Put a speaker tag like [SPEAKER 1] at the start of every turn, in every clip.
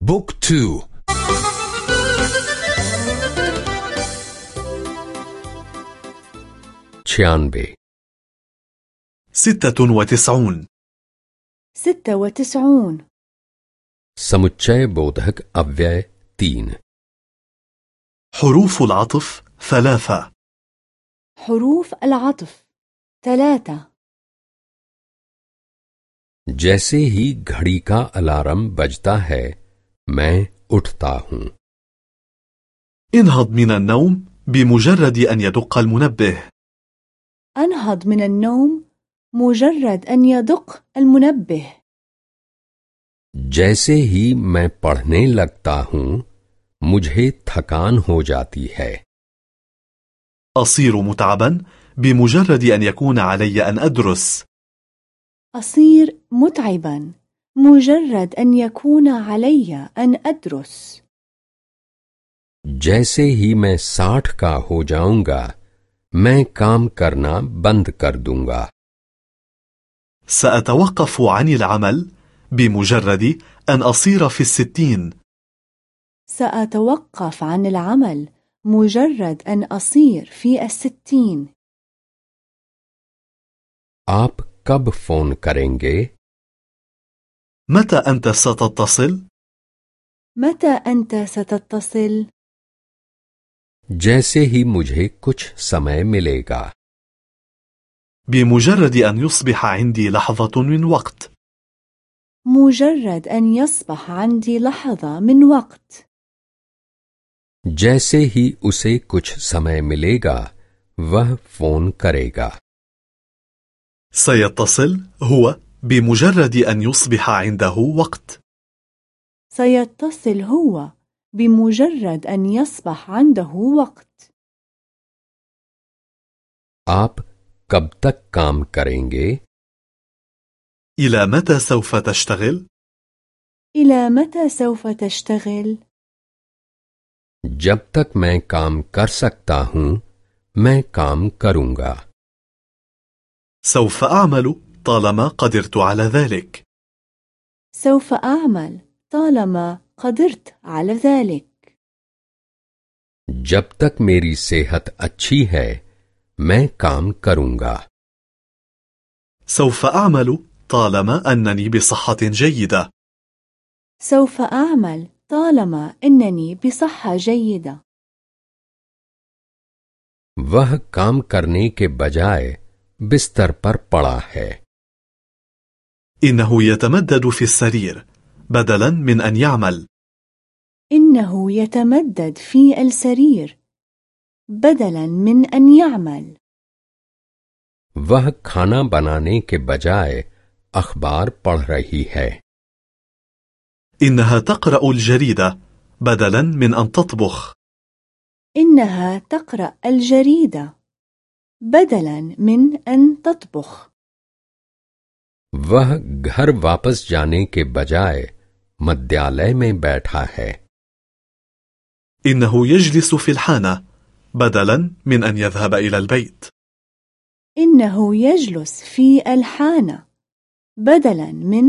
[SPEAKER 1] بوك تو छियानवे
[SPEAKER 2] ستة وتسعون
[SPEAKER 3] ستة وتسعون
[SPEAKER 1] समुच्चय बोधक अव्यय तीन
[SPEAKER 2] حروف العطف ثلاثة
[SPEAKER 3] حروف العطف ثلاثة
[SPEAKER 1] जैसे ही घड़ी का अलार्म बजता है मैं उठता हूँ
[SPEAKER 2] انهض من النوم بمجرد أن يدق المنبه
[SPEAKER 3] أنهض من النوم مجرد أن يدق المنبه
[SPEAKER 1] जैसे ही मैं पढ़ने लगता हूँ मुझे थकान हो जाती है
[SPEAKER 2] أصير متعبا بمجرد أن يكون علي أن أدرس
[SPEAKER 3] أصير متعبا مجرد أن يكون علي أن أدرس
[SPEAKER 1] जैसे ही मैं साठ का हो जाऊंगा मैं काम करना बंद कर दूंगा
[SPEAKER 2] سأتوقف عن العمل بمجرد أن أصير في الستين
[SPEAKER 3] سأتوقف عن العمل مجرد أن أصير في الستين
[SPEAKER 1] आप कब फोन करेंगे
[SPEAKER 2] متى أنت ستتصل؟
[SPEAKER 3] متى أنت ستتصل؟
[SPEAKER 1] जैसे ही मुझे कुछ समय मिलेगा
[SPEAKER 2] بمجرد أن يصبح عندي لحظة من وقت
[SPEAKER 3] مجرد أن يصبح عندي لحظة من وقت
[SPEAKER 1] जैसे ही उसे कुछ समय मिलेगा वह फोन करेगा
[SPEAKER 2] سيتصل هو بمجرد أن يصبح عنده وقت
[SPEAKER 3] سيتصل هو بمجرد أن يصبح عنده وقت
[SPEAKER 1] आप कब तक काम करेंगे
[SPEAKER 2] إلى متى سوف تشتغل؟
[SPEAKER 3] إلى متى سوف تشتغل؟
[SPEAKER 1] जब तक मैं काम कर सकता हूँ मैं काम करूँगा
[SPEAKER 2] سوف أعمل طالما قدرت على ذلك
[SPEAKER 3] سوف أعمل طالما قدرت على ذلك
[SPEAKER 1] जब तक मेरी सेहत अच्छी है मैं काम करूँगा
[SPEAKER 2] سوف أعمل طالما أنني بصحة جيدة
[SPEAKER 3] سوف أعمل طالما أنني بصحة جيدة
[SPEAKER 1] वह काम करने के बजाय बिस्तर पर पड़ा है
[SPEAKER 2] إنه يتمدد في السرير بدلا من أن يعمل
[SPEAKER 3] إنه يتمدد في السرير بدلا من أن يعمل
[SPEAKER 1] वह खाना बनाने के बजाय अखबार पढ़ रही है
[SPEAKER 2] إنها تقرأ الجريدة بدلا من أن تطبخ
[SPEAKER 3] إنها تقرأ الجريدة بدلا من أن تطبخ
[SPEAKER 1] वह घर वापस जाने के बजाय मध्यालय में बैठा है
[SPEAKER 2] إنه يجلس في الحانة بدلا من أن يذهب إلى البيت
[SPEAKER 3] إنه يجلس في الحانة بدلا من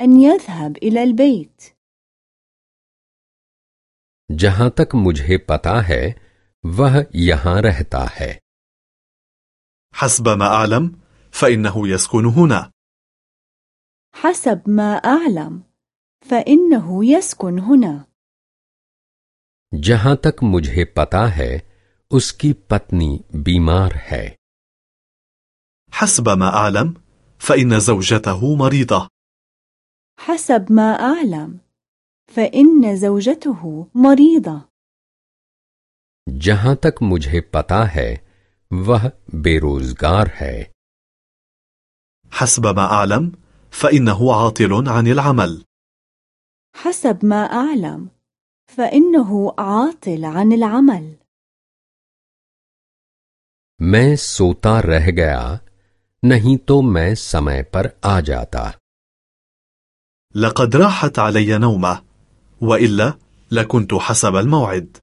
[SPEAKER 3] أن يذهب إلى البيت
[SPEAKER 1] जहां तक मुझे पता है वह यहां रहता है
[SPEAKER 2] حسب ما أعلم فإنه يسكن هنا
[SPEAKER 3] حسب ما أعلم فإنه يسكن هنا
[SPEAKER 1] जहां तक मुझे पता है उसकी पत्नी बीमार है
[SPEAKER 2] حسب ما أعلم فإن زوجته مريضة
[SPEAKER 3] حسب ما أعلم فإن زوجته مريضة
[SPEAKER 1] जहां तक मुझे पता है वह बेरोजगार है
[SPEAKER 2] حسب ما أعلم فإنه عاطل عن العمل
[SPEAKER 3] حسب ما أعلم فإنه عاطل عن العمل
[SPEAKER 1] मैं सोता रह गया नहीं तो मैं समय पर आ जाता
[SPEAKER 2] لقد راحت علي نومة وإلا لكنت حسب الموعد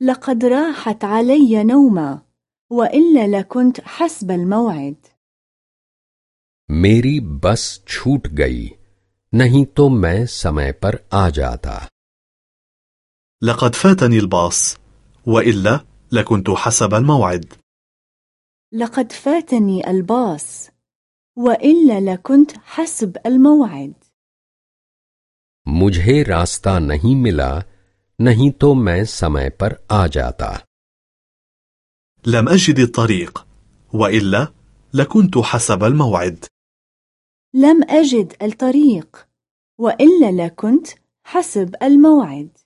[SPEAKER 3] لقد راحت علي نومة وإلا لكنت حسب الموعد
[SPEAKER 1] मेरी बस छूट गई नहीं तो मैं समय पर आ जाता
[SPEAKER 2] لقد فاتني الباص وإلا لكنت حسب الموعد
[SPEAKER 3] لقد فاتني الباص وإلا لكنت حسب الموعد
[SPEAKER 1] मुझे रास्ता नहीं मिला नहीं तो मैं समय पर आ जाता
[SPEAKER 2] لم أجد الطريق وإلا لكنت حسب الموعد
[SPEAKER 3] لم أجد الطريق وإلا لكنت حسب الموعد.